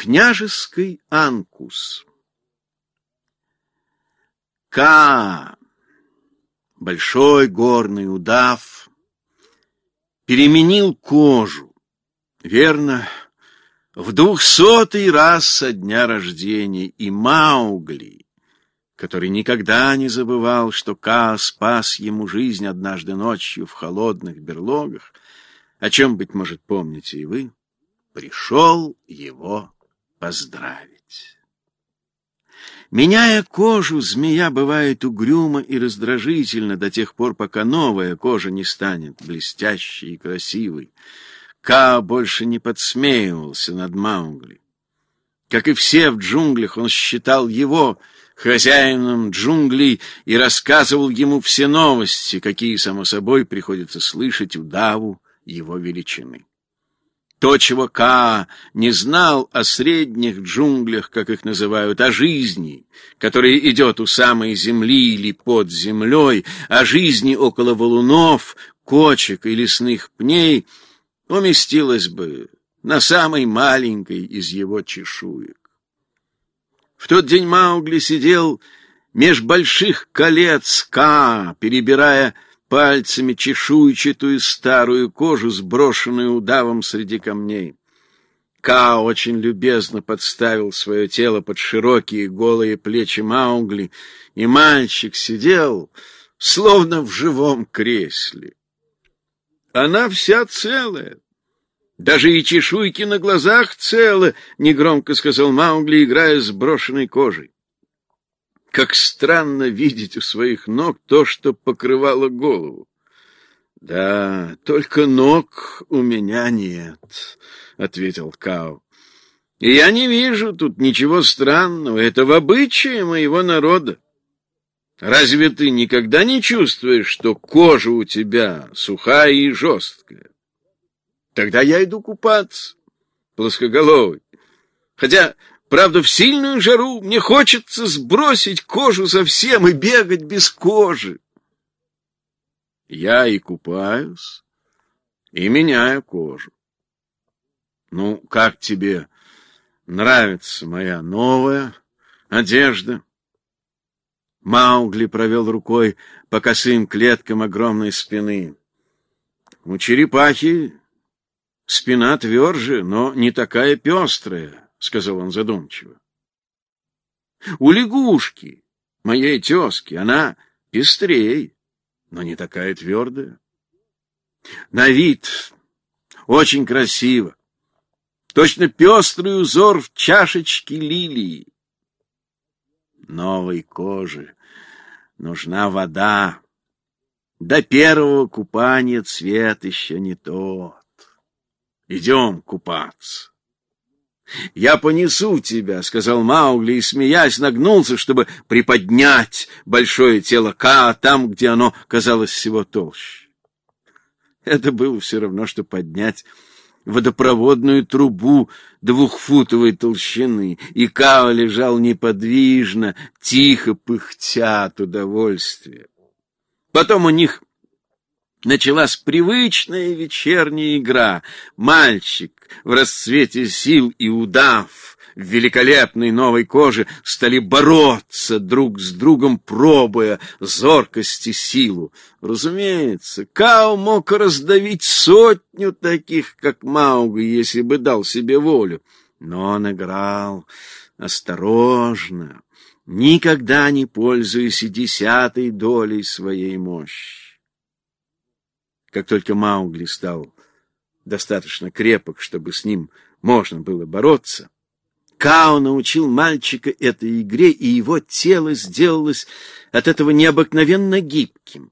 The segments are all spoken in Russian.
Княжеский анкус. Ка, большой горный удав, переменил кожу. Верно, в двухсотый раз со дня рождения и Маугли, который никогда не забывал, что Ка спас ему жизнь однажды ночью в холодных берлогах, о чем, быть может, помните и вы, пришел его поздравить. Меняя кожу, змея бывает угрюма и раздражительна до тех пор, пока новая кожа не станет блестящей и красивой. Ка больше не подсмеивался над Маугли. Как и все в джунглях, он считал его хозяином джунглей и рассказывал ему все новости, какие, само собой, приходится слышать удаву его величины. То, чего Ка не знал о средних джунглях, как их называют, о жизни, которая идет у самой земли или под землей, о жизни около валунов, кочек и лесных пней, уместилось бы на самой маленькой из его чешуек. В тот день Маугли сидел меж больших колец Ка, перебирая пальцами чешуйчатую старую кожу, сброшенную удавом среди камней. Ка очень любезно подставил свое тело под широкие голые плечи Маугли, и мальчик сидел, словно в живом кресле. Она вся целая. Даже и чешуйки на глазах целы, — негромко сказал Маугли, играя с брошенной кожей. Как странно видеть у своих ног то, что покрывало голову. Да, только ног у меня нет, ответил Као. Я не вижу тут ничего странного, это в обычае моего народа. Разве ты никогда не чувствуешь, что кожа у тебя сухая и жесткая? Тогда я иду купаться, плоскоголовый. Хотя Правда, в сильную жару мне хочется сбросить кожу совсем и бегать без кожи. Я и купаюсь, и меняю кожу. Ну, как тебе нравится моя новая одежда? Маугли провел рукой по косым клеткам огромной спины. У черепахи спина тверже, но не такая пестрая. — сказал он задумчиво. — У лягушки, моей тезки, она пестрее, но не такая твердая. На вид очень красиво, точно пестрый узор в чашечке лилии. Новой коже нужна вода. До первого купания цвет еще не тот. Идем купаться. «Я понесу тебя», — сказал Маугли, и, смеясь, нагнулся, чтобы приподнять большое тело Ка там, где оно казалось всего толще. Это было все равно, что поднять водопроводную трубу двухфутовой толщины, и Као лежал неподвижно, тихо пыхтя от удовольствия. Потом у них Началась привычная вечерняя игра. Мальчик в расцвете сил и удав в великолепной новой коже стали бороться друг с другом, пробуя зоркость и силу. Разумеется, Као мог раздавить сотню таких, как Маугли, если бы дал себе волю. Но он играл осторожно, никогда не пользуясь и десятой долей своей мощи. Как только Маугли стал достаточно крепок, чтобы с ним можно было бороться, Као научил мальчика этой игре, и его тело сделалось от этого необыкновенно гибким.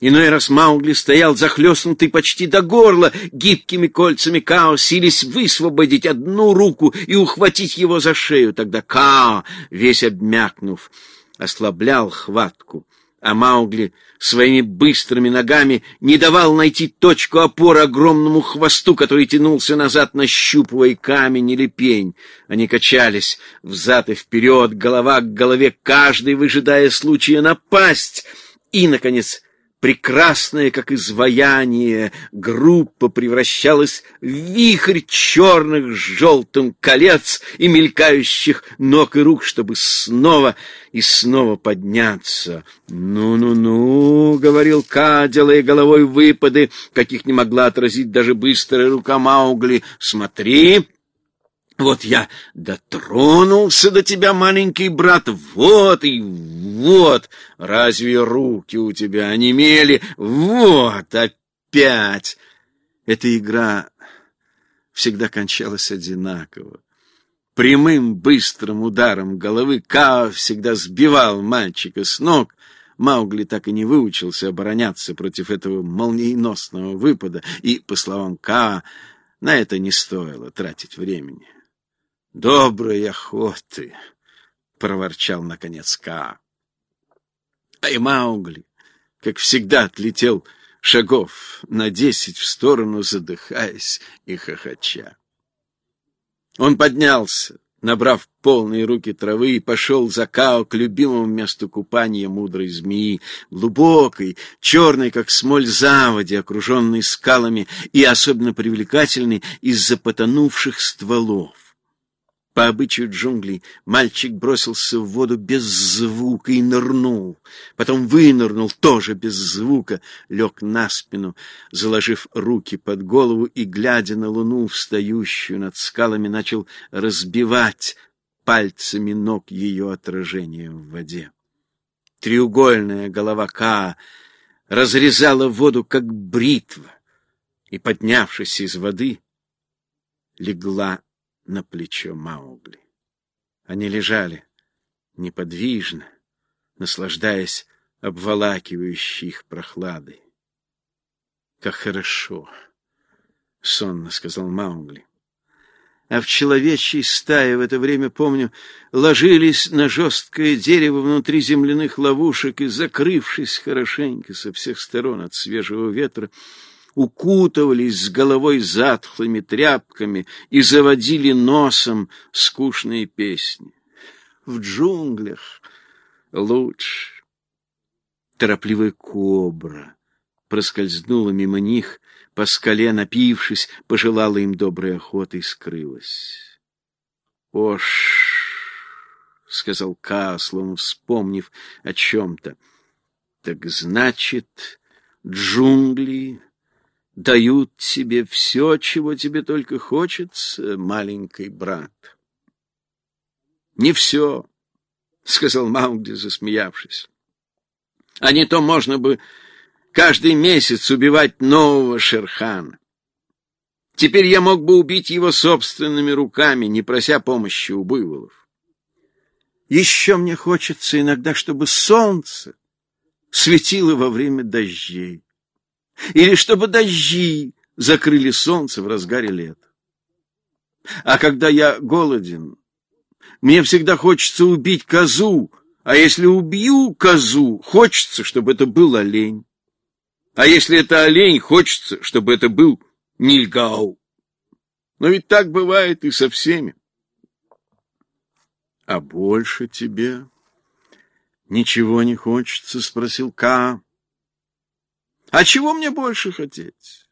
Иной раз Маугли стоял захлестнутый почти до горла гибкими кольцами Као, сились высвободить одну руку и ухватить его за шею. Тогда Као, весь обмякнув, ослаблял хватку а Маугли своими быстрыми ногами не давал найти точку опоры огромному хвосту, который тянулся назад, нащупывая камень или пень. Они качались взад и вперед, голова к голове, каждый выжидая случая напасть, и, наконец, Прекрасная, как изваяние, группа превращалась в вихрь черных с желтым колец и мелькающих ног и рук, чтобы снова и снова подняться. «Ну-ну-ну», — говорил Ка, делая головой выпады, каких не могла отразить даже быстрая рука Маугли. «Смотри!» Вот я дотронулся до тебя, маленький брат, вот и вот. Разве руки у тебя онемели? Вот опять. Эта игра всегда кончалась одинаково. Прямым быстрым ударом головы Као всегда сбивал мальчика с ног. Маугли так и не выучился обороняться против этого молниеносного выпада, и, по словам Каа, на это не стоило тратить времени. Доброй охоты, проворчал наконец Ка. А Маугли, как всегда, отлетел шагов на десять в сторону, задыхаясь и хохоча. Он поднялся, набрав полные руки травы, и пошел за Као к любимому месту купания мудрой змеи, глубокой, черной, как смоль заводи, окруженной скалами и особенно привлекательной из-за потонувших стволов. По обычаю джунглей мальчик бросился в воду без звука и нырнул. Потом вынырнул тоже без звука, лег на спину, заложив руки под голову и, глядя на луну, встающую над скалами, начал разбивать пальцами ног ее отражение в воде. Треугольная голова Каа разрезала воду, как бритва, и, поднявшись из воды, легла на плечо Маугли. Они лежали неподвижно, наслаждаясь обволакивающей их прохладой. «Как хорошо!» — сонно сказал Маугли. А в человечьей стае в это время, помню, ложились на жесткое дерево внутри земляных ловушек и, закрывшись хорошенько со всех сторон от свежего ветра, укутывались с головой затхлыми тряпками и заводили носом скучные песни. В джунглях лучше. Торопливая кобра проскользнула мимо них, по скале напившись, пожелала им доброй охоты и скрылась. «Ош!» — сказал Ка, словно вспомнив о чем-то. «Так значит, джунгли дают тебе все, чего тебе только хочется, маленький брат. — Не все, — сказал Маунди, засмеявшись. — А не то можно бы каждый месяц убивать нового Шерхана. Теперь я мог бы убить его собственными руками, не прося помощи у буйволов. Еще мне хочется иногда, чтобы солнце светило во время дождей или чтобы дожди закрыли солнце в разгаре лета. А когда я голоден, мне всегда хочется убить козу, а если убью козу, хочется, чтобы это был олень. А если это олень, хочется, чтобы это был Нильгау. Но ведь так бывает и со всеми. — А больше тебе ничего не хочется? — спросил Ка. А чего мне больше хотеть?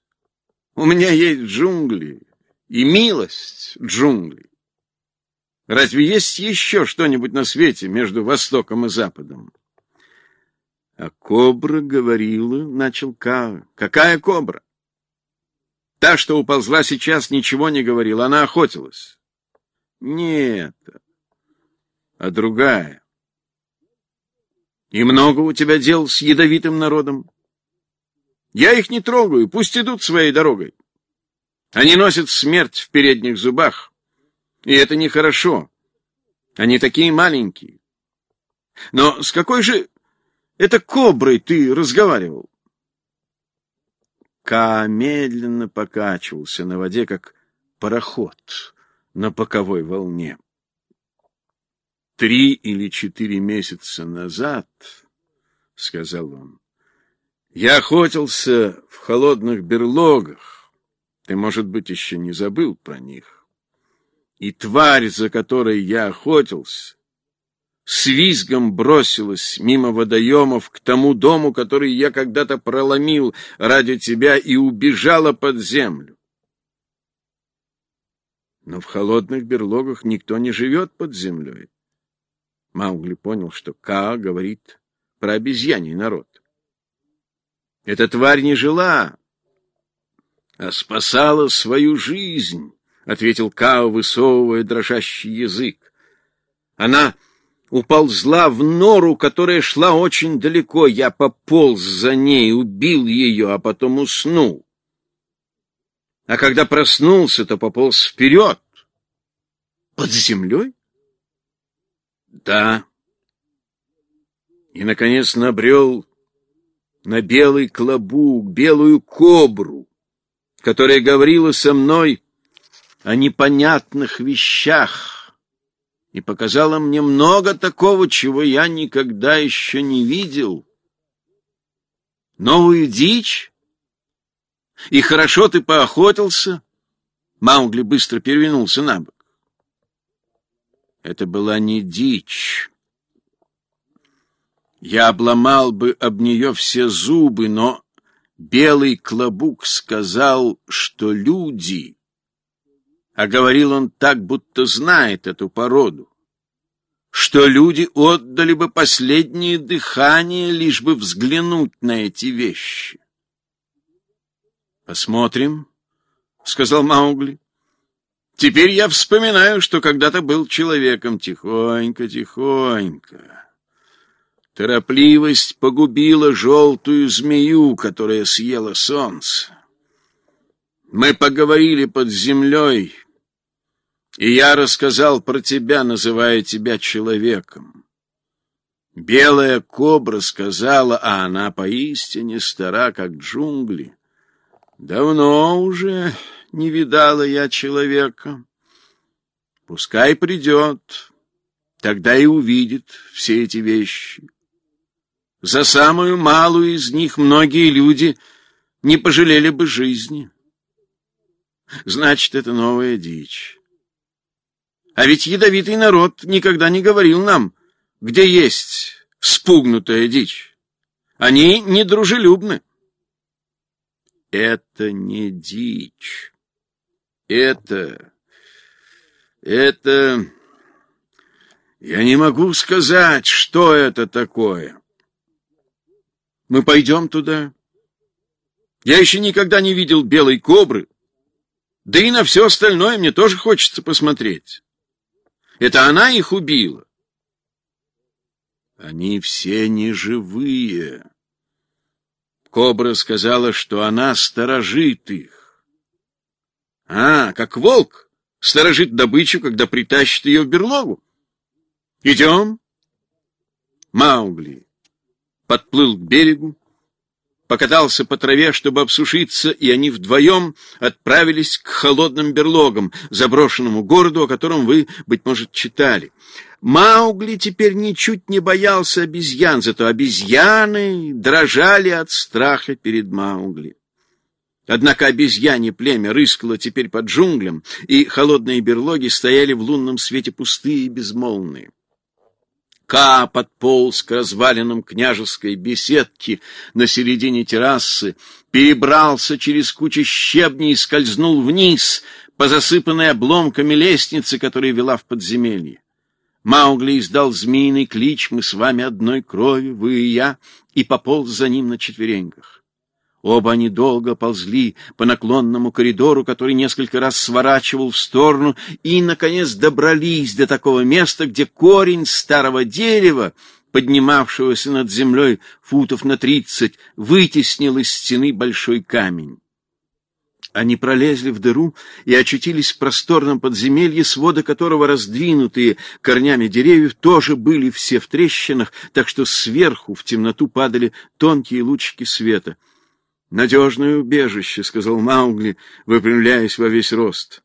У меня есть джунгли и милость джунглей. Разве есть еще что-нибудь на свете между Востоком и Западом? А кобра говорила, начал Ка. Какая кобра? Та, что уползла сейчас, ничего не говорила, она охотилась. Нет, а другая. И много у тебя дел с ядовитым народом? Я их не трогаю, пусть идут своей дорогой. Они носят смерть в передних зубах, и это нехорошо. Они такие маленькие. Но с какой же это коброй ты разговаривал? Ка медленно покачивался на воде, как пароход на боковой волне. Три или четыре месяца назад, — сказал он, я охотился в холодных берлогах. Ты, может быть, еще не забыл про них. И тварь, за которой я охотился, с визгом бросилась мимо водоемов к тому дому, который я когда-то проломил ради тебя и убежала под землю. Но в холодных берлогах никто не живет под землей. Маугли понял, что Ка говорит про обезьяний народ. Эта тварь не жила, а спасала свою жизнь, — ответил Као, высовывая дрожащий язык. Она уползла в нору, которая шла очень далеко. Я пополз за ней, убил ее, а потом уснул. А когда проснулся, то пополз вперед. Под землей? Да. И, наконец, набрел на белый клобук, белую кобру, которая говорила со мной о непонятных вещах и показала мне много такого, чего я никогда еще не видел. Новую дичь? И хорошо ты поохотился? Маугли быстро перевернулся на бок. Это была не дичь. Я обломал бы об нее все зубы, но белый клобук сказал, что люди... А говорил он так, будто знает эту породу, что люди отдали бы последнее дыхание, лишь бы взглянуть на эти вещи. «Посмотрим», — сказал Маугли. Теперь я вспоминаю, что когда-то был человеком. Тихонько, тихонько. Торопливость погубила желтую змею, которая съела солнце. Мы поговорили под землей, и я рассказал про тебя, называя тебя человеком. Белая кобра сказала, а она поистине стара, как джунгли. Давно уже не видала я человека. Пускай придет, тогда и увидит все эти вещи. За самую малую из них многие люди не пожалели бы жизни. Значит, это новая дичь. А ведь ядовитый народ никогда не говорил нам, где есть спугнутая дичь. Они недружелюбны. Это не дичь. Это... это... Я не могу сказать, что это такое. Мы пойдем туда. Я еще никогда не видел белой кобры. Да и на все остальное мне тоже хочется посмотреть. Это она их убила. Они все неживые. Кобра сказала, что она сторожит их. А, как волк сторожит добычу, когда притащит ее в берлогу. Идем. Маугли подплыл к берегу, покатался по траве, чтобы обсушиться, и они вдвоем отправились к холодным берлогам, заброшенному городу, о котором вы, быть может, читали. Маугли теперь ничуть не боялся обезьян, зато обезьяны дрожали от страха перед Маугли. Однако обезьяне племя рыскало теперь под джунглям, и холодные берлоги стояли в лунном свете пустые и безмолвные. Ка подполз к развалинам княжеской беседки на середине террасы, перебрался через кучу щебней и скользнул вниз по засыпанной обломками лестнице, которая вела в подземелье. Маугли издал змеиный клич «Мы с вами одной крови, вы и я», и пополз за ним на четвереньках. Оба они долго ползли по наклонному коридору, который несколько раз сворачивал в сторону, и, наконец, добрались до такого места, где корень старого дерева, поднимавшегося над землей футов на тридцать, вытеснил из стены большой камень. Они пролезли в дыру и очутились в просторном подземелье, своды которого, раздвинутые корнями деревьев, тоже были все в трещинах, так что сверху в темноту падали тонкие лучики света — Надежное убежище, — сказал Маугли, выпрямляясь во весь рост.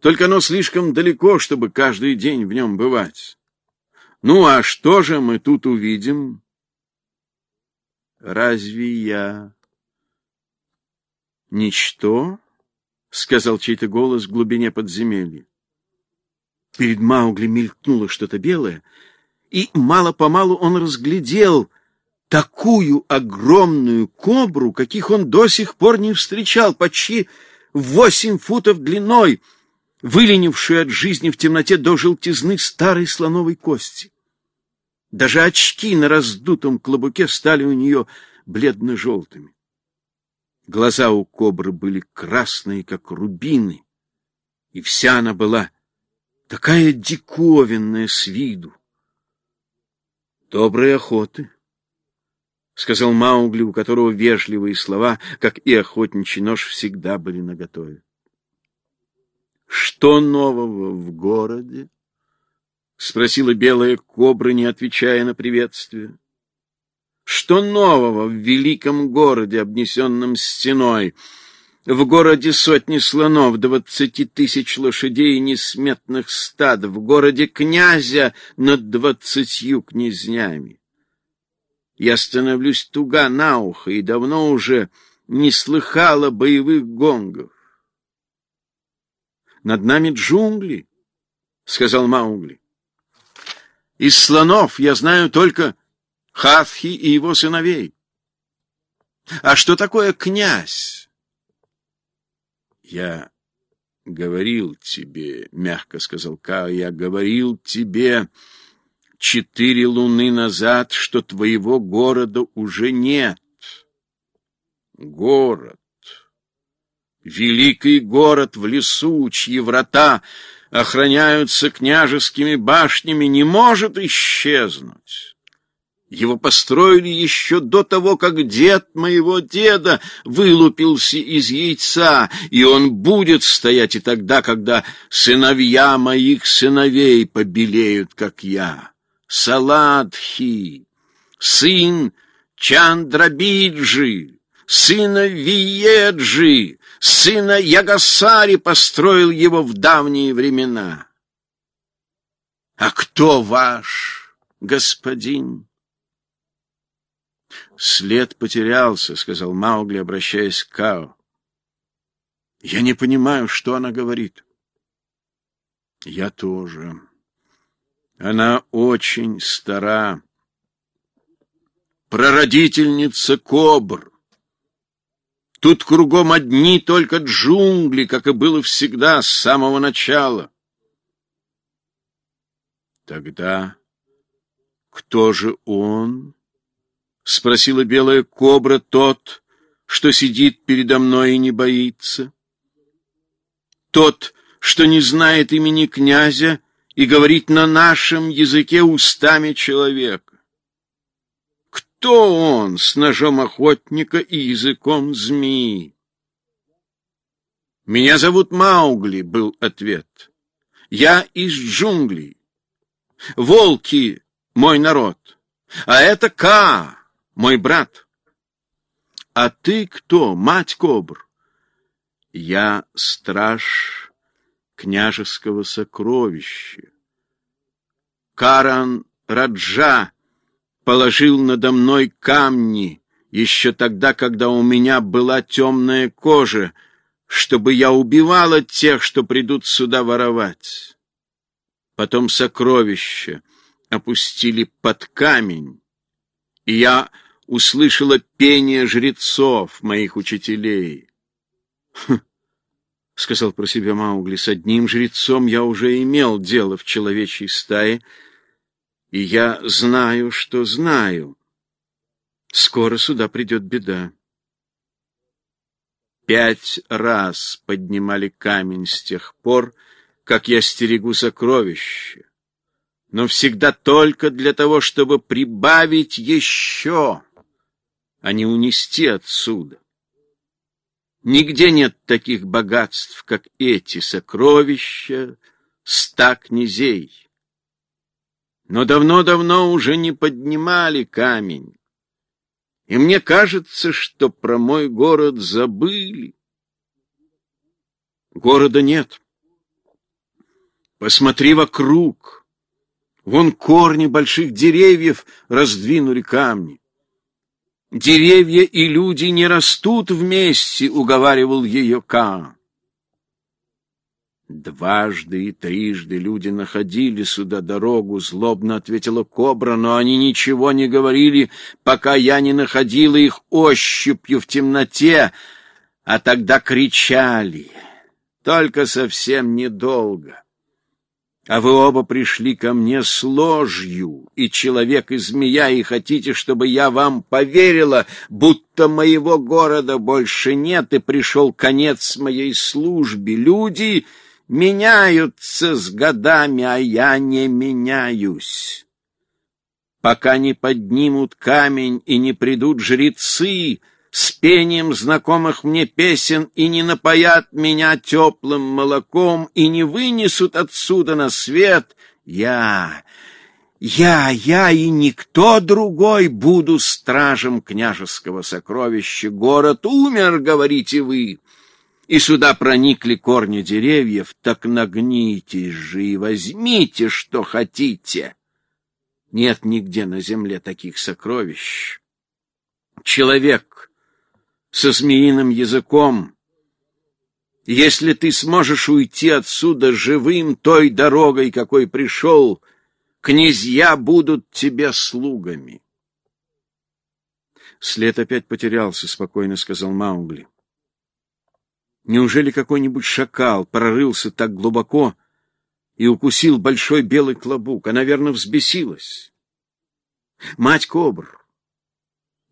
Только оно слишком далеко, чтобы каждый день в нем бывать. Ну, а что же мы тут увидим? Разве я... Ничто? — сказал чей-то голос в глубине подземелья. Перед Маугли мелькнуло что-то белое, и мало-помалу он разглядел такую огромную кобру, каких он до сих пор не встречал, почти восемь футов длиной, выленившую от жизни в темноте до желтизны старой слоновой кости. Даже очки на раздутом клобуке стали у нее бледно-желтыми. Глаза у кобры были красные, как рубины, и вся она была такая диковинная с виду. Доброй охоты, сказал Маугли, у которого вежливые слова, как и охотничий нож, всегда были наготове. Что нового в городе? спросила белая кобра, не отвечая на приветствие. Что нового в великом городе, обнесенном стеной? В городе сотни слонов, двадцати тысяч лошадей и несметных стад, в городе князя над двадцатью князнями. Я становлюсь туга на ухо и давно уже не слыхала боевых гонгов. Над нами джунгли, — сказал Маугли. Из слонов я знаю только Хатхи и его сыновей. А что такое князь? Я говорил тебе, мягко сказал Ка, я говорил тебе четыре луны назад, что твоего города уже нет. Город, великий город в лесу, чьи врата охраняются княжескими башнями, не может исчезнуть. Его построили еще до того, как дед моего деда вылупился из яйца, и он будет стоять и тогда, когда сыновья моих сыновей побелеют, как я. Саладхи, сын Чандрабиджи, сына Виеджи, сына Ягасари построил его в давние времена. А кто ваш господин? След потерялся, сказал Маугли, обращаясь к Као. Я не понимаю, что она говорит. Я тоже. Она очень стара. Прародительница кобр. Тут кругом одни только джунгли, как и было всегда с самого начала. Тогда кто же он? — спросила белая кобра тот, что сидит передо мной и не боится. Тот, что не знает имени князя и говорит на нашем языке устами человека. Кто он с ножом охотника и языком змеи? «Меня зовут Маугли», — был ответ. «Я из джунглей. Волки — мой народ, а это Ка, мой брат. А ты кто, мать Кобр? Я страж княжеского сокровища. Каран Раджа положил надо мной камни еще тогда, когда у меня была темная кожа, чтобы я убивала тех, что придут сюда воровать. Потом сокровища опустили под камень, и я услышала пение жрецов, моих учителей. Хм, — сказал про себя Маугли, — с одним жрецом я уже имел дело в человечьей стае, и я знаю, что знаю. Скоро сюда придет беда. Пять раз поднимали камень с тех пор, как я стерегу сокровища, но всегда только для того, чтобы прибавить еще а не унести отсюда. Нигде нет таких богатств, как эти сокровища ста князей. Но давно-давно уже не поднимали камень. И мне кажется, что про мой город забыли. Города нет. Посмотри вокруг. Вон корни больших деревьев раздвинули камни. Деревья и люди не растут вместе, уговаривал ее Ка. Дважды и трижды люди находили сюда дорогу, злобно ответила кобра, но они ничего не говорили, пока я не находила их ощупью в темноте, а тогда кричали. Только совсем недолго. А вы оба пришли ко мне с ложью, и человек, и змея, и хотите, чтобы я вам поверила, будто моего города больше нет, и пришел конец моей службе. Люди меняются с годами, а я не меняюсь. Пока не поднимут камень и не придут жрецы, с пением знакомых мне песен и не напоят меня теплым молоком и не вынесут отсюда на свет, я, я, я и никто другой буду стражем княжеского сокровища. Город умер, говорите вы, и сюда проникли корни деревьев, так нагнитесь же и возьмите, что хотите. Нет нигде на земле таких сокровищ. Человек со змеиным языком. Если ты сможешь уйти отсюда живым той дорогой, какой пришел, князья будут тебе слугами. След опять потерялся, спокойно сказал Маугли. Неужели какой-нибудь шакал прорылся так глубоко и укусил большой белый клобук? Она, верно, взбесилась. Мать кобр,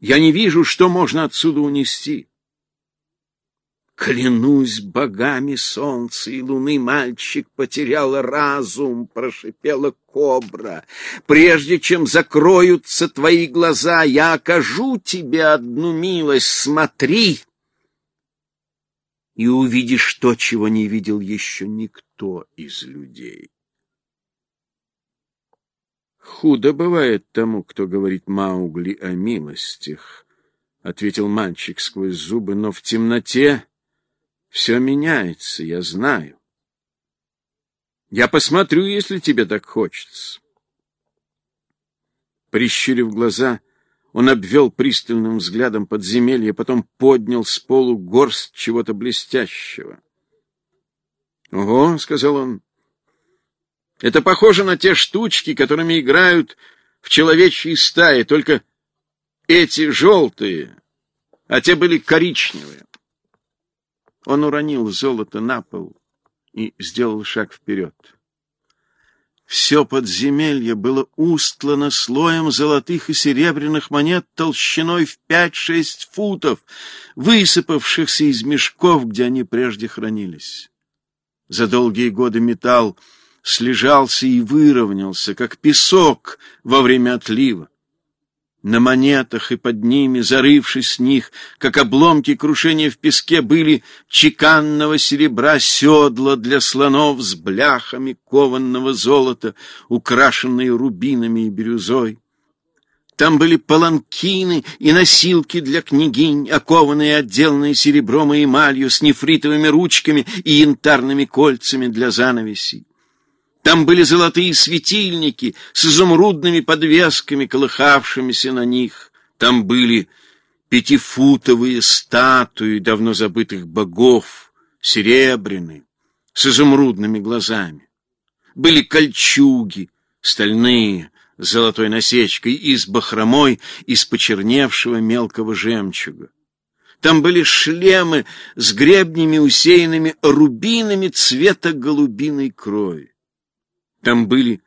я не вижу, что можно отсюда унести. Клянусь богами солнца и луны, мальчик потерял разум, прошипела кобра. Прежде чем закроются твои глаза, я окажу тебе одну милость. Смотри, и увидишь то, чего не видел еще никто из людей. Худо бывает тому, кто говорит Маугли о милостях, — ответил мальчик сквозь зубы, — но в темноте все меняется, я знаю. Я посмотрю, если тебе так хочется. Прищурив глаза, он обвел пристальным взглядом подземелье, потом поднял с полу горсть чего-то блестящего. — Ого, — сказал он, это похоже на те штучки, которыми играют в человечьей стае, только эти желтые, а те были коричневые. Он уронил золото на пол и сделал шаг вперед. Все подземелье было устлано слоем золотых и серебряных монет толщиной в пять-шесть футов, высыпавшихся из мешков, где они прежде хранились. За долгие годы металл слежался и выровнялся, как песок во время отлива. На монетах и под ними, зарывшись с них, как обломки крушения в песке, были чеканного серебра седла для слонов с бляхами кованного золота, украшенные рубинами и бирюзой. Там были паланкины и носилки для княгинь, окованные отделанные серебром и эмалью, с нефритовыми ручками и янтарными кольцами для занавесей. Там были золотые светильники с изумрудными подвесками, колыхавшимися на них. Там были пятифутовые статуи давно забытых богов, серебряные, с изумрудными глазами. Были кольчуги, стальные, с золотой насечкой и с бахромой из почерневшего мелкого жемчуга. Там были шлемы с гребнями, усеянными рубинами цвета голубиной крови. Там были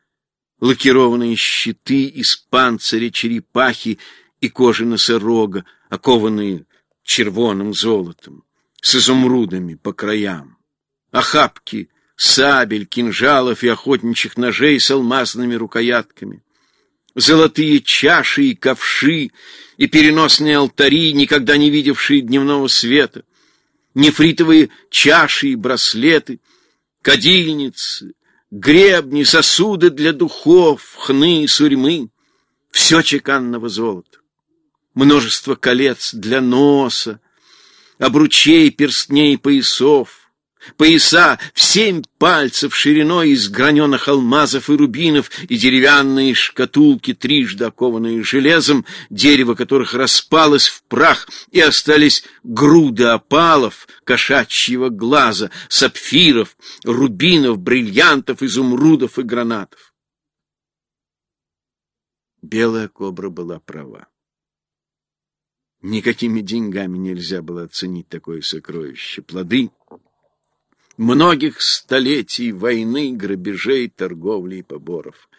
лакированные щиты из панциря черепахи и кожи носорога, окованные червоным золотом, с изумрудами по краям, охапки сабель, кинжалов и охотничьих ножей с алмазными рукоятками, золотые чаши и ковши и переносные алтари, никогда не видевшие дневного света, нефритовые чаши и браслеты, кадильницы, гребни, сосуды для духов, хны сурьмы, все чеканного золота, множество колец для носа, обручей, перстней, поясов, пояса в семь пальцев шириной из граненых алмазов и рубинов и деревянные шкатулки, трижды окованные железом, дерево которых распалось в прах, и остались груды опалов, кошачьего глаза, сапфиров, рубинов, бриллиантов, изумрудов и гранатов. Белая кобра была права. Никакими деньгами нельзя было оценить такое сокровище. Плоды многих столетий войны, грабежей, торговли и поборов.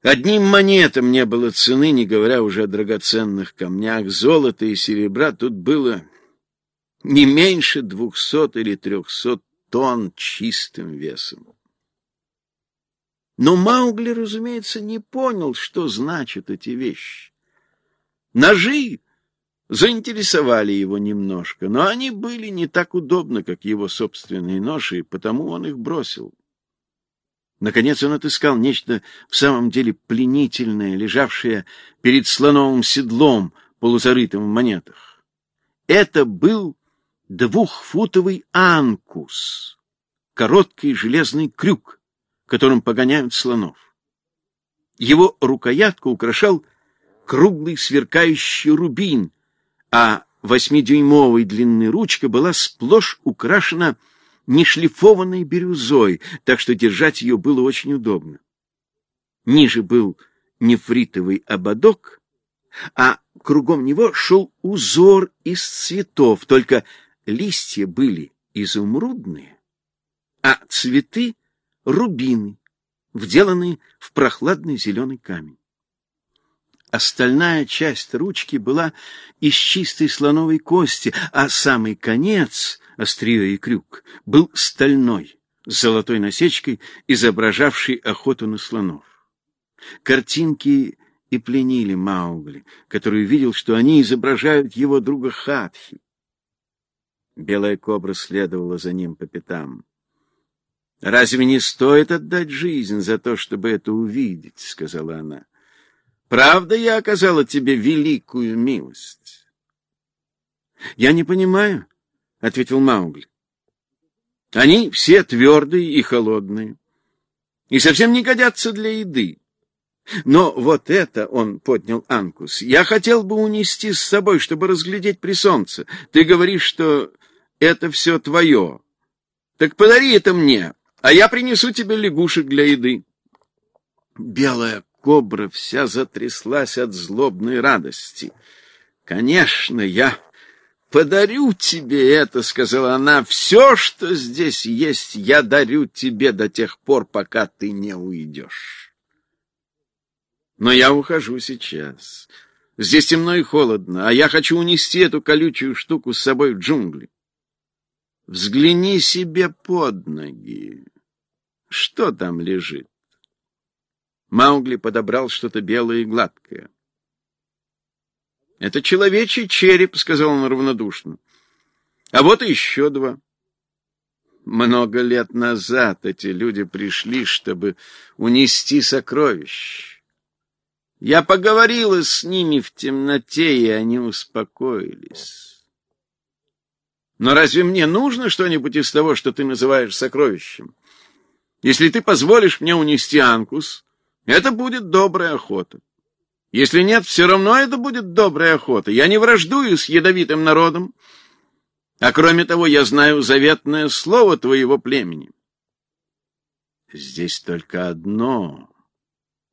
Одним монетам не было цены, не говоря уже о драгоценных камнях. Золота и серебра тут было не меньше двухсот или трехсот тонн чистым весом. Но Маугли, разумеется, не понял, что значат эти вещи. Ножи заинтересовали его немножко, но они были не так удобны, как его собственные ноши, и потому он их бросил. Наконец он отыскал нечто в самом деле пленительное, лежавшее перед слоновым седлом, полузарытым в монетах. Это был двухфутовый анкус, короткий железный крюк, которым погоняют слонов. Его рукоятку украшал круглый сверкающий рубин, а восьмидюймовой длины ручка была сплошь украшена нешлифованной бирюзой, так что держать ее было очень удобно. Ниже был нефритовый ободок, а кругом него шел узор из цветов, только листья были изумрудные, а цветы — рубины, вделанные в прохладный зеленый камень. Остальная часть ручки была из чистой слоновой кости, а самый конец, острие и крюк, был стальной, с золотой насечкой, изображавшей охоту на слонов. Картинки и пленили Маугли, который видел, что они изображают его друга Хатхи. Белая кобра следовала за ним по пятам. «Разве не стоит отдать жизнь за то, чтобы это увидеть?» — сказала она. Правда, я оказала тебе великую милость. Я не понимаю, ответил Маугли. Они все твердые и холодные, и совсем не годятся для еды. Но вот это, он поднял Анкус, я хотел бы унести с собой, чтобы разглядеть при солнце. Ты говоришь, что это все твое. Так подари это мне, а я принесу тебе лягушек для еды. Белая кобра вся затряслась от злобной радости. «Конечно, я подарю тебе это», — сказала она. «Все, что здесь есть, я дарю тебе до тех пор, пока ты не уйдешь». «Но я ухожу сейчас. Здесь темно и холодно, а я хочу унести эту колючую штуку с собой в джунгли. Взгляни себе под ноги. Что там лежит?» Маугли подобрал что-то белое и гладкое. — Это человечий череп, — сказал он равнодушно. — А вот и еще два. Много лет назад эти люди пришли, чтобы унести сокровища. Я поговорила с ними в темноте, и они успокоились. Но разве мне нужно что-нибудь из того, что ты называешь сокровищем? Если ты позволишь мне унести Анкус, это будет добрая охота. Если нет, все равно это будет добрая охота. Я не враждую с ядовитым народом. А кроме того, я знаю заветное слово твоего племени. Здесь только одно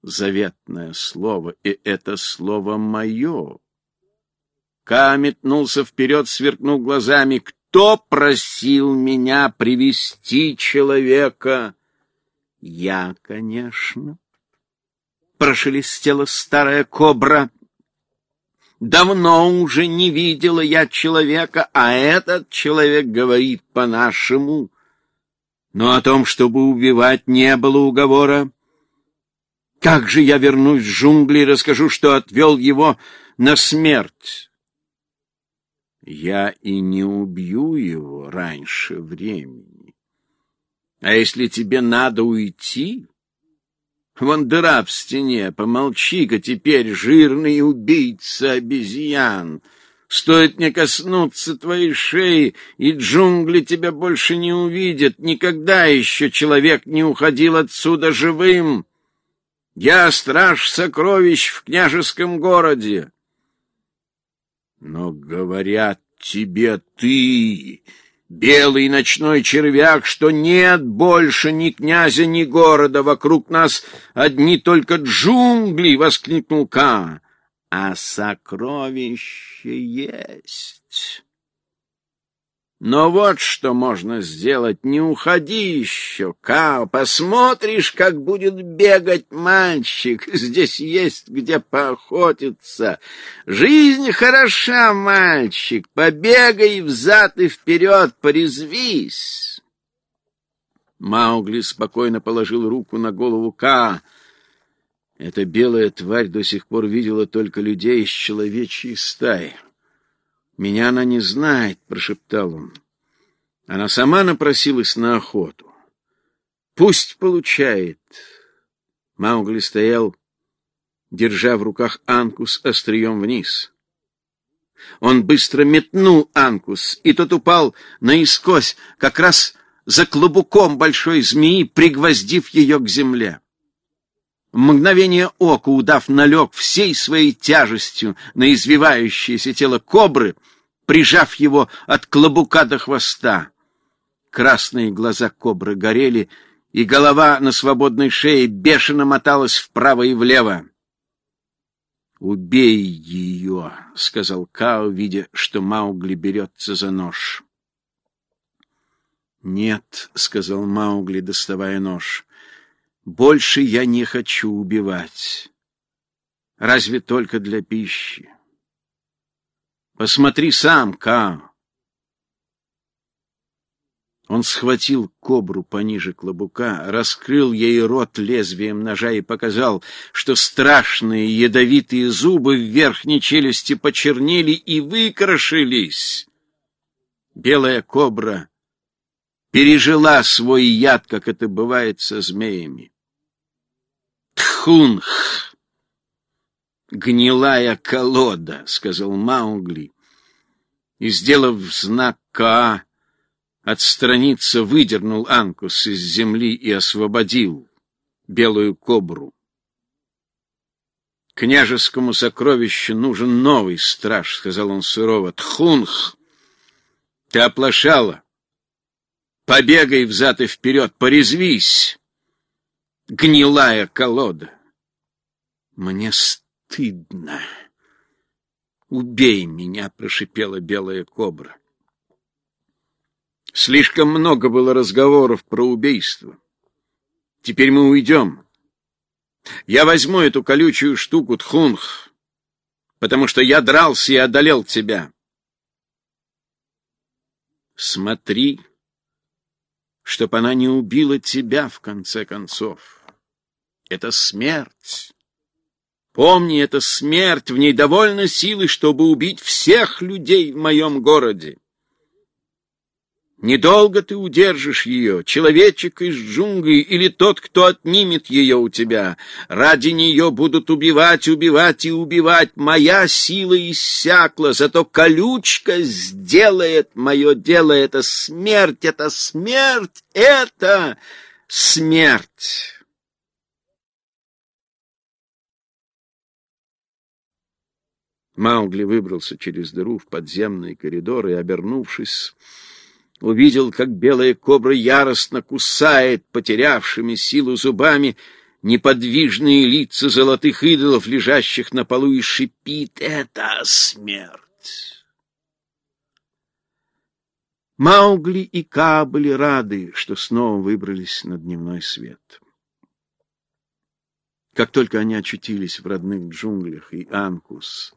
заветное слово, и это слово мое. Ка метнулся вперед, сверкнув глазами. Кто просил меня привести человека? Я, конечно прошелестела старая кобра. Давно уже не видела я человека, а этот человек говорит по-нашему. Но о том, чтобы убивать, не было уговора. Как же я вернусь в джунгли и расскажу, что отвел его на смерть? Я и не убью его раньше времени. А если тебе надо уйти, Вон дыра в стене, помолчи-ка теперь, жирный убийца обезьян. Стоит мне коснуться твоей шеи, и джунгли тебя больше не увидят. Никогда еще человек не уходил отсюда живым. Я страж сокровищ в княжеском городе. Но говорят тебе ты, белый ночной червяк, что нет больше ни князя, ни города, вокруг нас одни только джунгли, — воскликнул Ка а сокровище есть. Но вот что можно сделать. Не уходи еще, Као. Посмотришь, как будет бегать мальчик. Здесь есть где поохотиться. Жизнь хороша, мальчик. Побегай взад и вперед, порезвись. Маугли спокойно положил руку на голову Каа. Эта белая тварь до сих пор видела только людей из человечьей стаи. «Меня она не знает», — прошептал он. Она сама напросилась на охоту. «Пусть получает». Маугли стоял, держа в руках анкус острием вниз. Он быстро метнул анкус, и тот упал наискось, как раз за клубуком большой змеи, пригвоздив ее к земле. В мгновение ока удав налег всей своей тяжестью на извивающееся тело кобры, прижав его от клобука до хвоста. Красные глаза кобры горели, и голова на свободной шее бешено моталась вправо и влево. «Убей ее!» — сказал Као, видя, что Маугли берется за нож. «Нет», — сказал Маугли, доставая нож, больше я не хочу убивать. Разве только для пищи. Посмотри сам, Ка. Он схватил кобру пониже клобука, раскрыл ей рот лезвием ножа и показал, что страшные ядовитые зубы в верхней челюсти почернели и выкрашились. Белая кобра пережила свой яд, как это бывает со змеями. Тхунх! Гнилая колода, — сказал Маугли, и, сделав знак Каа, отстраниться, выдернул Анкус из земли и освободил белую кобру. Княжескому сокровищу нужен новый страж, — сказал он сурово. Тхунх! Ты оплошала. Побегай взад и вперед, порезвись гнилая колода. Мне стыдно. Убей меня, прошипела белая кобра. Слишком много было разговоров про убийство. Теперь мы уйдем. Я возьму эту колючую штуку, Тхунх, потому что я дрался и одолел тебя. Смотри, чтоб она не убила тебя в конце концов. Это смерть. Помни, это смерть, в ней довольно силы, чтобы убить всех людей в моем городе. Недолго ты удержишь ее, человечек из джунглей или тот, кто отнимет ее у тебя. Ради нее будут убивать, убивать и убивать. Моя сила иссякла, зато колючка сделает мое дело. Это смерть, это смерть, это смерть. Маугли выбрался через дыру в подземный коридор и, обернувшись, увидел, как белая кобра яростно кусает потерявшими силу зубами неподвижные лица золотых идолов, лежащих на полу, и шипит «Это смерть!». Маугли и Ка были рады, что снова выбрались на дневной свет. Как только они очутились в родных джунглях, и Анкус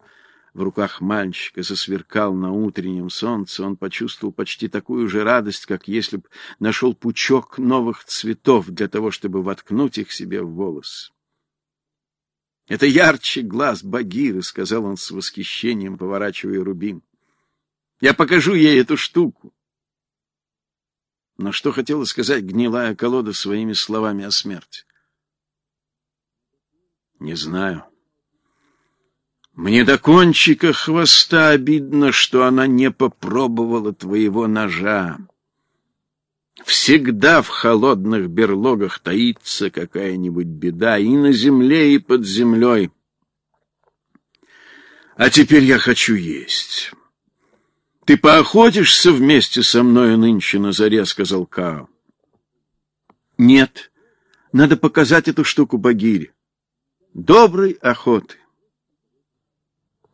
в руках мальчика засверкал на утреннем солнце, он почувствовал почти такую же радость, как если бы нашел пучок новых цветов для того, чтобы воткнуть их себе в волос. «Это ярче глаз Багиры», — сказал он с восхищением, поворачивая рубин. «Я покажу ей эту штуку». Но что хотела сказать гнилая колода своими словами о смерти? «Не знаю». Мне до кончика хвоста обидно, что она не попробовала твоего ножа. Всегда в холодных берлогах таится какая-нибудь беда и на земле, и под землей. А теперь я хочу есть. Ты поохотишься вместе со мной нынче на заре, — сказал Као. Нет, надо показать эту штуку Багире. Доброй охоты.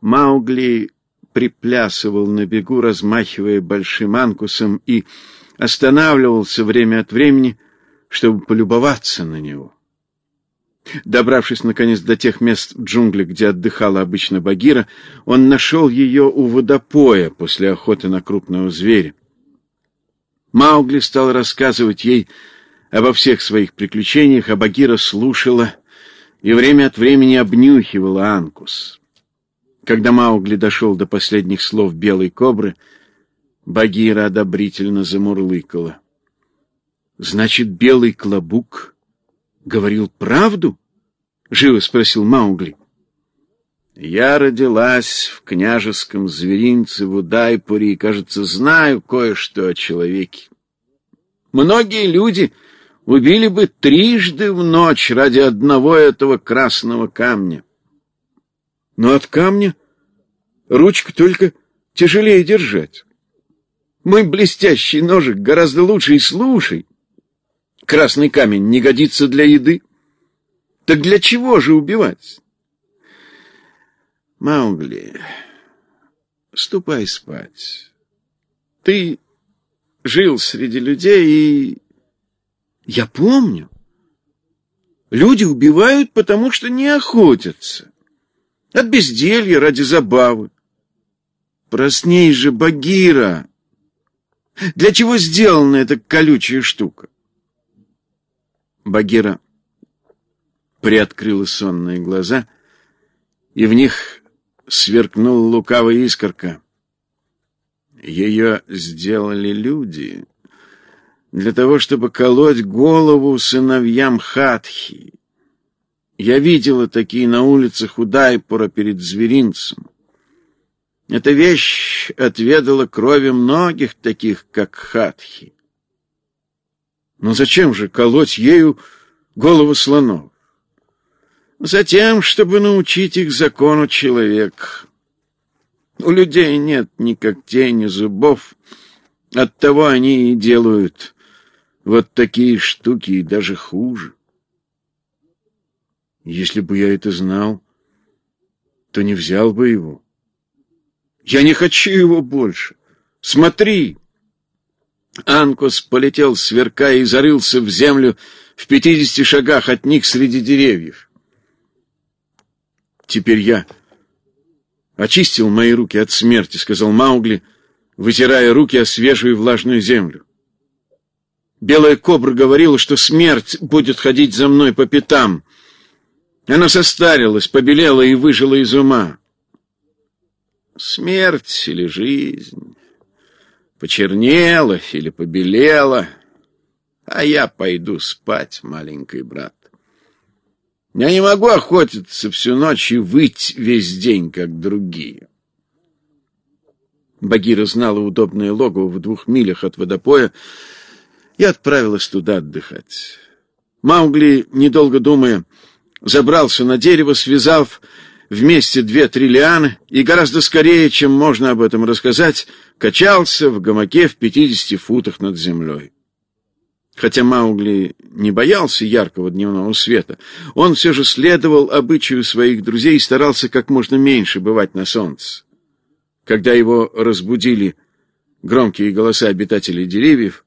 Маугли приплясывал на бегу, размахивая большим анкусом, и останавливался время от времени, чтобы полюбоваться на него. Добравшись, наконец, до тех мест в джунглях, где отдыхала обычно Багира, он нашел ее у водопоя после охоты на крупного зверя. Маугли стал рассказывать ей обо всех своих приключениях, а Багира слушала и время от времени обнюхивала Анкус. Когда Маугли дошел до последних слов белой кобры, Багира одобрительно замурлыкала. — Значит, белый клобук говорил правду? — живо спросил Маугли. — Я родилась в княжеском зверинце в Удайпуре и, кажется, знаю кое-что о человеке. Многие люди убили бы трижды в ночь ради одного этого красного камня. Но от камня ручку только тяжелее держать. Мой блестящий ножик гораздо лучше и слушай. Красный камень не годится для еды. Так для чего же убивать? Маугли, ступай спать. Ты жил среди людей и я помню. Люди убивают, потому что не охотятся. От безделья, ради забавы. Проснись же, Багира! Для чего сделана эта колючая штука? Багира приоткрыла сонные глаза, и в них сверкнула лукавая искорка. Ее сделали люди, для того, чтобы колоть голову сыновьям Хатхи. Я видела такие на улицах Удайпура перед зверинцем. Эта вещь отведала крови многих таких, как Хатхи. Но зачем же колоть ею голову слонов? Затем, чтобы научить их закону человек. У людей нет ни когтей, ни зубов, оттого они и делают вот такие штуки и даже хуже. Если бы я это знал, то не взял бы его. Я не хочу его больше. Смотри! Анкус полетел, сверкая, и зарылся в землю в пятидесяти шагах от них среди деревьев. Теперь я очистил мои руки от смерти, — сказал Маугли, вытирая руки о свежую влажную землю. Белая кобра говорила, что смерть будет ходить за мной по пятам. Она состарилась, побелела и выжила из ума. Смерть или жизнь, почернела или побелела, а я пойду спать, маленький брат. Я не могу охотиться всю ночь и выть весь день, как другие. Багира знала удобное логово в двух милях от водопоя, и отправилась туда отдыхать. Маугли, недолго думая, забрался на дерево, связав вместе две-три лианы и гораздо скорее, чем можно об этом рассказать, качался в гамаке в пятидесяти футах над землей. Хотя Маугли не боялся яркого дневного света, он все же следовал обычаю своих друзей и старался как можно меньше бывать на солнце. Когда его разбудили громкие голоса обитателей деревьев,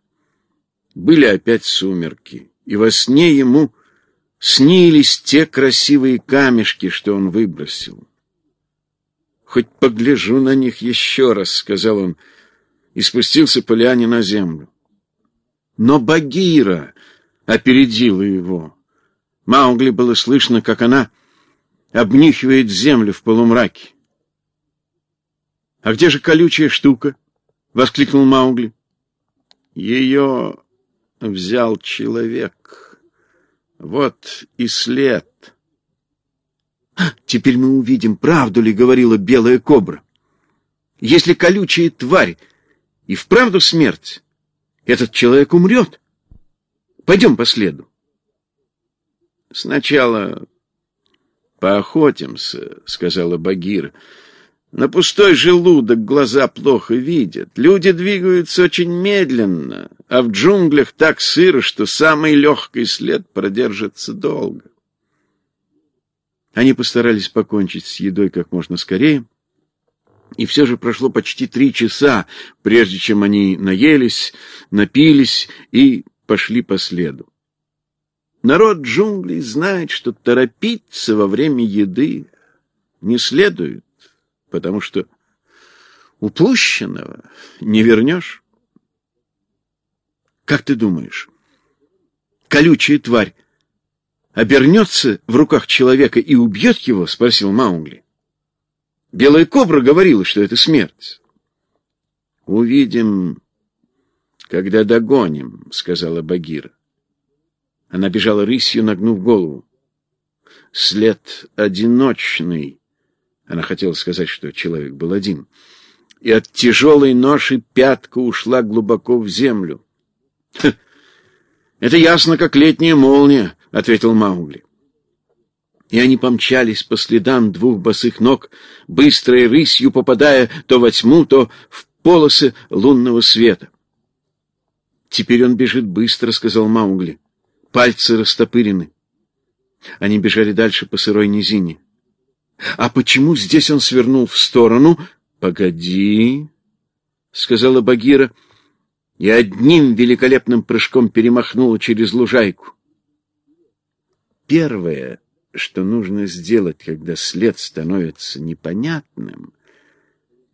были опять сумерки, и во сне ему снились те красивые камешки, что он выбросил. «Хоть погляжу на них еще раз», — сказал он, и спустился по лиане на землю. Но Багира опередила его. Маугли было слышно, как она обнюхивает землю в полумраке. «А где же колючая штука?» — воскликнул Маугли. «Ее взял человек. Вот и след. Теперь мы увидим, правду ли говорила белая кобра. Если колючая тварь и вправду смерть, этот человек умрет. Пойдем по следу. Сначала поохотимся, сказала Багира. На пустой желудок глаза плохо видят. Люди двигаются очень медленно, а в джунглях так сыро, что самый легкий след продержится долго. Они постарались покончить с едой как можно скорее, и все же прошло почти три часа, прежде чем они наелись, напились и пошли по следу. Народ джунглей знает, что торопиться во время еды не следует, потому что упущенного не вернешь. Как ты думаешь, колючая тварь обернется в руках человека и убьет его? — спросил Маугли. Белая кобра говорила, что это смерть. — Увидим, когда догоним, — сказала Багира. Она бежала рысью, нагнув голову. След одиночный. Она хотела сказать, что человек был один. И от тяжелой ноши пятка ушла глубоко в землю. — Это ясно, как летняя молния, — ответил Маугли. И они помчались по следам двух босых ног, быстрой рысью попадая то во тьму, то в полосы лунного света. — Теперь он бежит быстро, — сказал Маугли. Пальцы растопырены. Они бежали дальше по сырой низине. А почему здесь он свернул в сторону? — Погоди, — сказала Багира, и одним великолепным прыжком перемахнула через лужайку. Первое, что нужно сделать, когда след становится непонятным,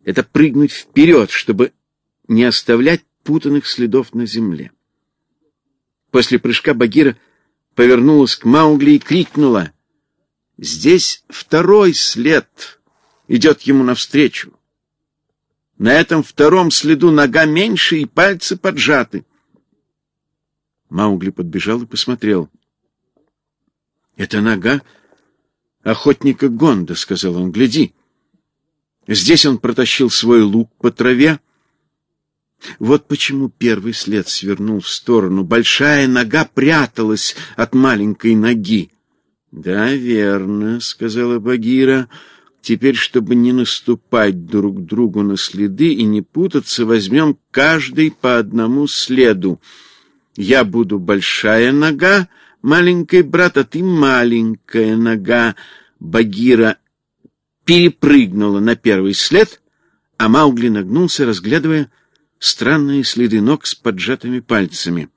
это прыгнуть вперед, чтобы не оставлять путанных следов на земле. После прыжка Багира повернулась к Маугли и крикнула. «Здесь второй след идет ему навстречу. На этом втором следу нога меньше и пальцы поджаты». Маугли подбежал и посмотрел. «Это нога охотника Гонда», — сказал он. «Гляди». Здесь он протащил свой лук по траве, вот почему первый след свернул в сторону. Большая нога пряталась от маленькой ноги. — Да, верно, — сказала Багира. — Теперь, чтобы не наступать друг другу на следы и не путаться, возьмем каждый по одному следу. Я буду большая нога, маленький брат, а ты маленькая нога. Багира перепрыгнула на первый след, а Маугли нагнулся, разглядывая странные следы ног с поджатыми пальцами.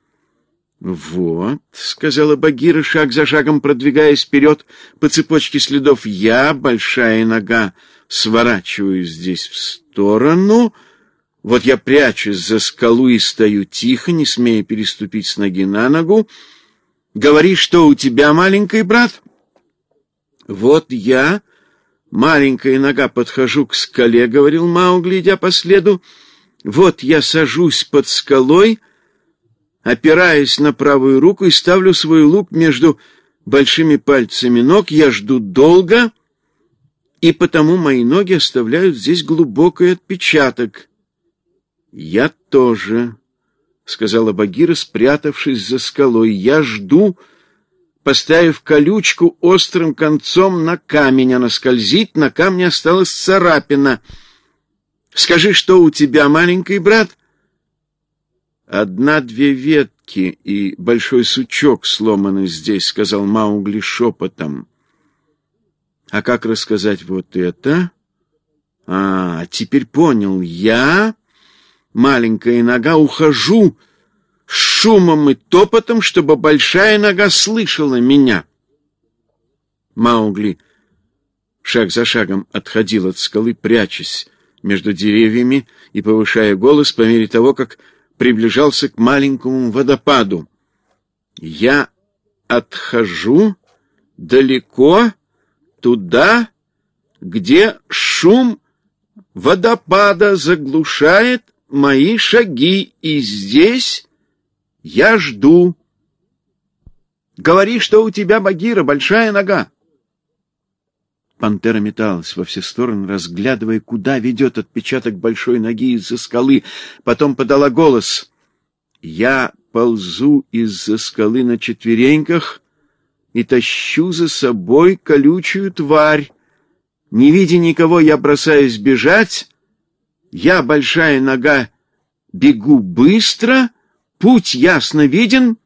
«Вот», — сказала Багира, шаг за шагом продвигаясь вперед по цепочке следов, — «я, большая нога, сворачиваю здесь в сторону. Вот я прячусь за скалу и стою тихо, не смея переступить с ноги на ногу. Говори, что у тебя, маленький брат?» «Вот я, маленькая нога, подхожу к скале», — говорил Маугли, идя по следу, — вот я сажусь под скалой, опираясь на правую руку и ставлю свой лук между большими пальцами ног. Я жду долго, и потому мои ноги оставляют здесь глубокий отпечаток. Я тоже, — сказала Багира, спрятавшись за скалой. Я жду, поставив колючку острым концом на камень. Она скользит, на камне осталась царапина — Скажи, что у тебя, маленький брат? Одна-две ветки и большой сучок сломаны здесь, сказал Маугли шепотом. А как рассказать вот это? А, теперь понял. Я, маленькая нога, ухожу с шумом и топотом, чтобы большая нога слышала меня. Маугли шаг за шагом отходил от скалы, прячась между деревьями и повышая голос по мере того, как приближался к маленькому водопаду. «Я отхожу далеко туда, где шум водопада заглушает мои шаги, и здесь я жду. Говори, что у тебя, Багира, большая нога. Пантера металась во все стороны, разглядывая, куда ведет отпечаток большой ноги из-за скалы. Потом подала голос. «Я ползу из-за скалы на четвереньках и тащу за собой колючую тварь. Не видя никого, я бросаюсь бежать. Я, большая нога, бегу быстро, путь ясно виден.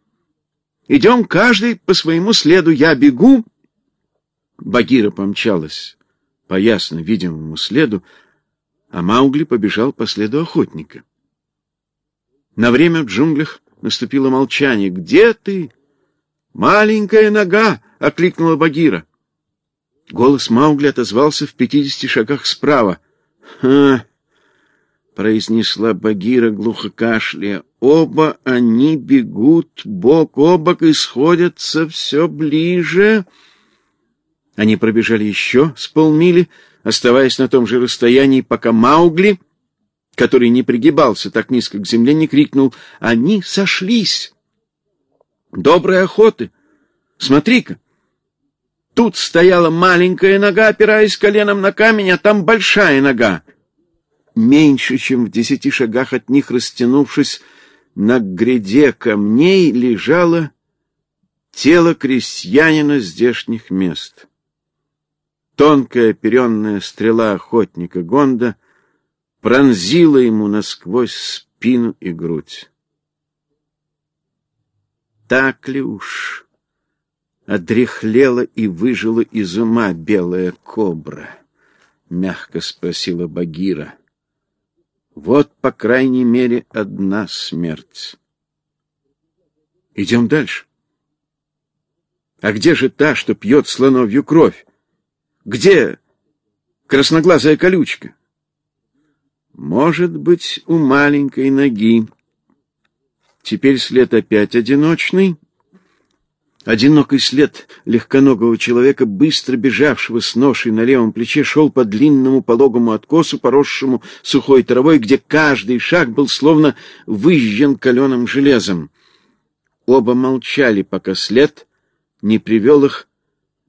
Идем каждый по своему следу. Я бегу, Багира помчалась по ясно видимому следу, а Маугли побежал по следу охотника. На время в джунглях наступило молчание. «Где ты?» «Маленькая нога!» — окликнула Багира. Голос Маугли отозвался в пятидесяти шагах справа. «Ха!» — произнесла Багира, глухо кашляя. «Оба они бегут бок о бок и сходятся все ближе...» Они пробежали еще с полмили, оставаясь на том же расстоянии, пока Маугли, который не пригибался так низко к земле, не крикнул «Они сошлись!» «Доброй охоты! Смотри-ка!» Тут стояла маленькая нога, опираясь коленом на камень, а там большая нога. Меньше, чем в десяти шагах от них, растянувшись на гряде камней, лежало тело крестьянина здешних мест. Тонкая оперенная стрела охотника Гонда пронзила ему насквозь спину и грудь. Так ли уж одряхлела и выжила из ума белая кобра? Мягко спросила Багира. Вот, по крайней мере, одна смерть. Идем дальше. А где же та, что пьет слоновью кровь? Где красноглазая колючка? Может быть, у маленькой ноги. Теперь след опять одиночный. Одинокий след легконогого человека, быстро бежавшего с ношей на левом плече, шел по длинному пологому откосу, поросшему сухой травой, где каждый шаг был словно выжжен каленым железом. Оба молчали, пока след не привел их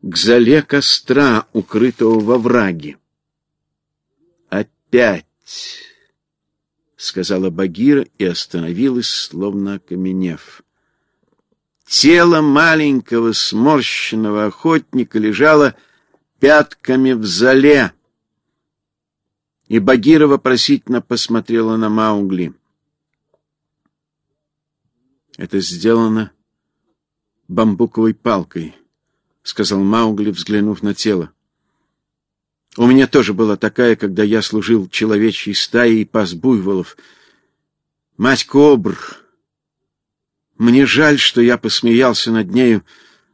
к зале костра, укрытого во враге. «Опять!» — сказала Багира и остановилась, словно окаменев. Тело маленького сморщенного охотника лежало пятками в зале, и Багира вопросительно посмотрела на Маугли. Это сделано бамбуковой палкой —— сказал Маугли, взглянув на тело. «У меня тоже была такая, когда я служил человечьей стае и пас буйволов. Мать Кобр! Мне жаль, что я посмеялся над нею,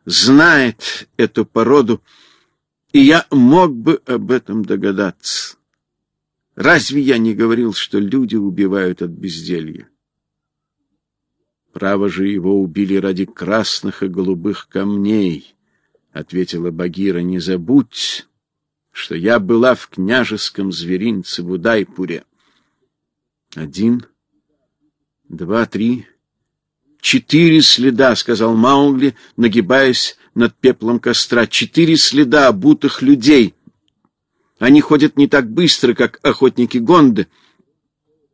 знает эту породу, и я мог бы об этом догадаться. Разве я не говорил, что люди убивают от безделья? Право же его убили ради красных и голубых камней». — ответила Багира, — не забудь, что я была в княжеском зверинце в Удайпуре. Один, два, три, четыре следа, — сказал Маугли, нагибаясь над пеплом костра, — четыре следа обутых людей. Они ходят не так быстро, как охотники Гонды.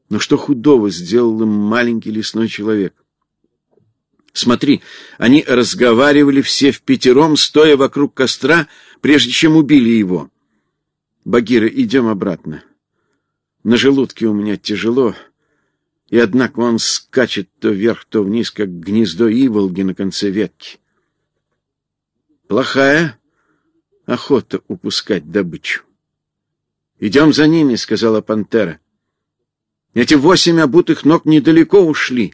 Но что худого сделал им маленький лесной человек? Смотри, они разговаривали все в пятером, стоя вокруг костра, прежде чем убили его. Багира, идем обратно. На желудке у меня тяжело, и однако он скачет то вверх, то вниз, как гнездо иволги на конце ветки. Плохая охота упускать добычу. «Идем за ними», — сказала пантера. «Эти восемь обутых ног недалеко ушли».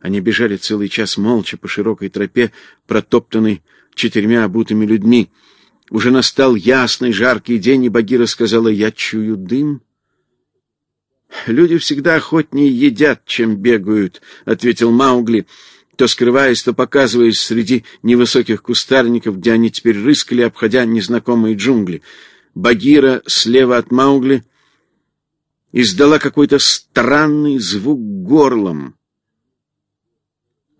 Они бежали целый час молча по широкой тропе, протоптанной четырьмя обутыми людьми. Уже настал ясный, жаркий день, и Багира сказала, «Я чую дым». «Люди всегда охотнее едят, чем бегают», — ответил Маугли, то скрываясь, то показываясь среди невысоких кустарников, где они теперь рыскали, обходя незнакомые джунгли. Багира слева от Маугли издала какой-то странный звук горлом.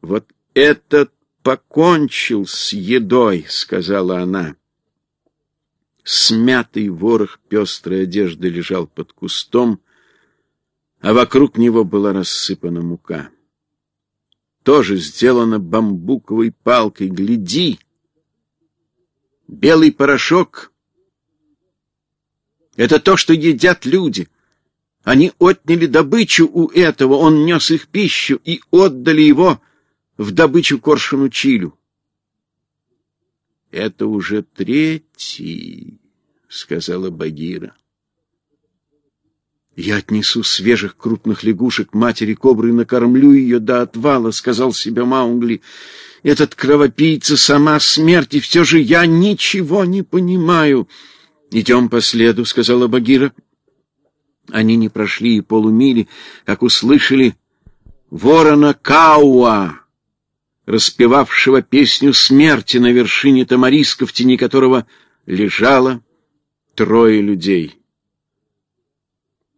Вот этот покончил с едой, сказала она. Смятый ворох пестрой одежды лежал под кустом, а вокруг него была рассыпана мука. Тоже сделана бамбуковой палкой. Гляди! Белый порошок — это то, что едят люди. Они отняли добычу у этого, он нес их пищу и отдали его в добычу коршуну Чилю. — Это уже третий, — сказала Багира. — Я отнесу свежих крупных лягушек матери кобры и накормлю ее до отвала, — сказал себе Маугли. — Этот кровопийца сама смерть, и все же я ничего не понимаю. — Идем по следу, — сказала Багира. Они не прошли и полумили, как услышали ворона Кауа распевавшего песню смерти на вершине Тамариска, в тени которого лежало трое людей.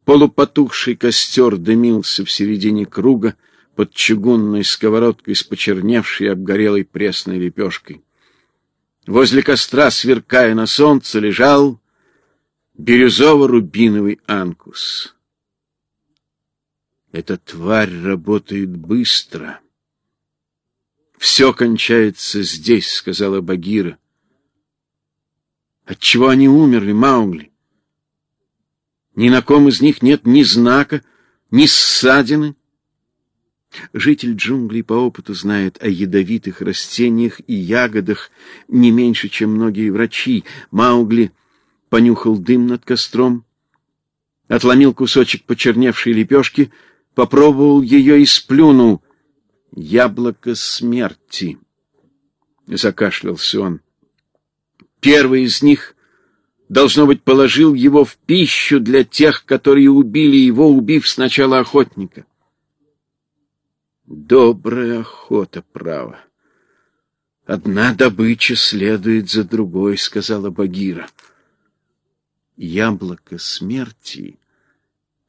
Полупотухший костер дымился в середине круга под чугунной сковородкой с почерневшей обгорелой пресной лепешкой. Возле костра, сверкая на солнце, лежал бирюзово-рубиновый анкус. Эта тварь работает быстро — все кончается здесь, сказала Багира. Отчего они умерли, Маугли? Ни на ком из них нет ни знака, ни ссадины. Житель джунглей по опыту знает о ядовитых растениях и ягодах не меньше, чем многие врачи. Маугли понюхал дым над костром, отломил кусочек почерневшей лепешки, попробовал ее и сплюнул — яблоко смерти. Закашлялся он. Первый из них, должно быть, положил его в пищу для тех, которые убили его, убив сначала охотника. Добрая охота, право. Одна добыча следует за другой, сказала Багира. Яблоко смерти,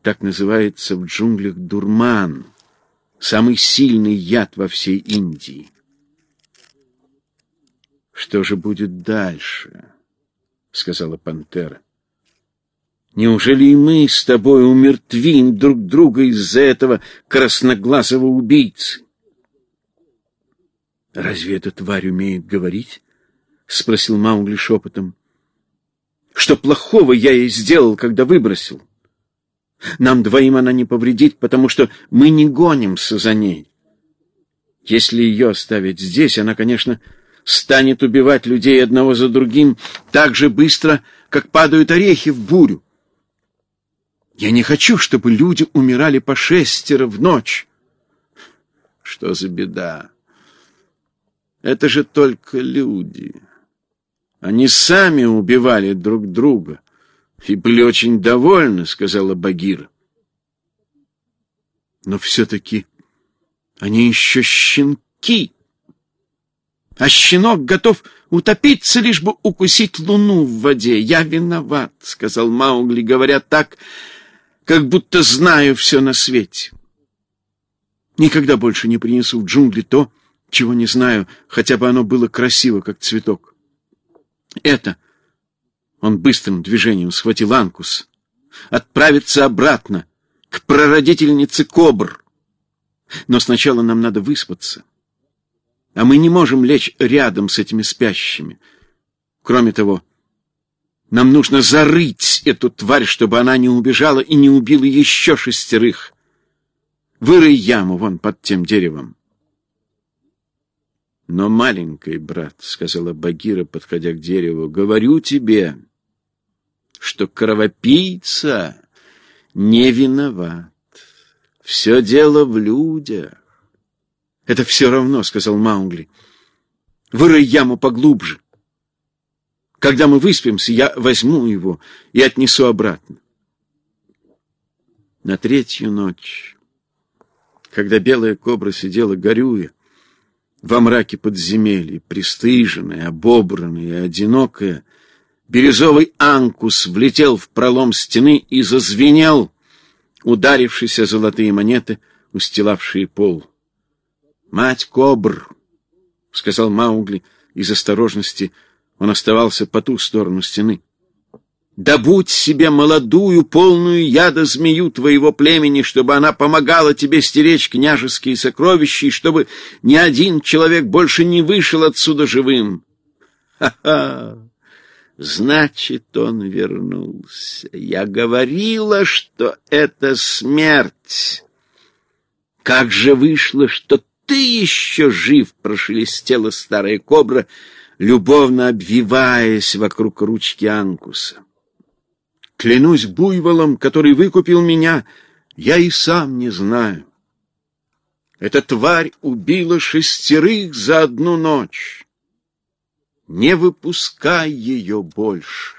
так называется в джунглях дурман — самый сильный яд во всей Индии. Что же будет дальше? сказала пантера. Неужели и мы с тобой умертвим друг друга из-за этого красноглазого убийцы? Разве эта тварь умеет говорить? спросил Маугли шепотом. Что плохого я ей сделал, когда выбросил? Нам двоим она не повредит, потому что мы не гонимся за ней. Если ее оставить здесь, она, конечно, станет убивать людей одного за другим так же быстро, как падают орехи в бурю. Я не хочу, чтобы люди умирали по шестеро в ночь. Что за беда? Это же только люди. Они сами убивали друг друга и были очень довольны, сказала Багира. Но все-таки они еще щенки. А щенок готов утопиться, лишь бы укусить луну в воде. Я виноват, сказал Маугли, говоря так, как будто знаю все на свете. Никогда больше не принесу в джунгли то, чего не знаю, хотя бы оно было красиво, как цветок. Это он быстрым движением схватил анкус. Отправиться обратно, к прародительнице Кобр. Но сначала нам надо выспаться. А мы не можем лечь рядом с этими спящими. Кроме того, нам нужно зарыть эту тварь, чтобы она не убежала и не убила еще шестерых. Вырой яму вон под тем деревом. Но маленький брат, — сказала Багира, подходя к дереву, — говорю тебе, что кровопийца не виноват. Все дело в людях. Это все равно, сказал Маугли. Вырой яму поглубже. Когда мы выспимся, я возьму его и отнесу обратно. На третью ночь, когда белая кобра сидела горюя, во мраке подземелья, пристыженная, обобранная одинокая, Бирюзовый анкус влетел в пролом стены и зазвенел, ударившись о золотые монеты, устилавшие пол. «Мать кобр!» — сказал Маугли. Из осторожности он оставался по ту сторону стены. Добудь себе молодую, полную яда змею твоего племени, чтобы она помогала тебе стеречь княжеские сокровища, и чтобы ни один человек больше не вышел отсюда живым. Ха-ха! Значит, он вернулся. Я говорила, что это смерть. Как же вышло, что ты еще жив, прошелестела старая кобра, любовно обвиваясь вокруг ручки Анкуса. Клянусь буйволом, который выкупил меня, я и сам не знаю. Эта тварь убила шестерых за одну ночь. Не выпускай ее больше.